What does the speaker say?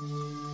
Música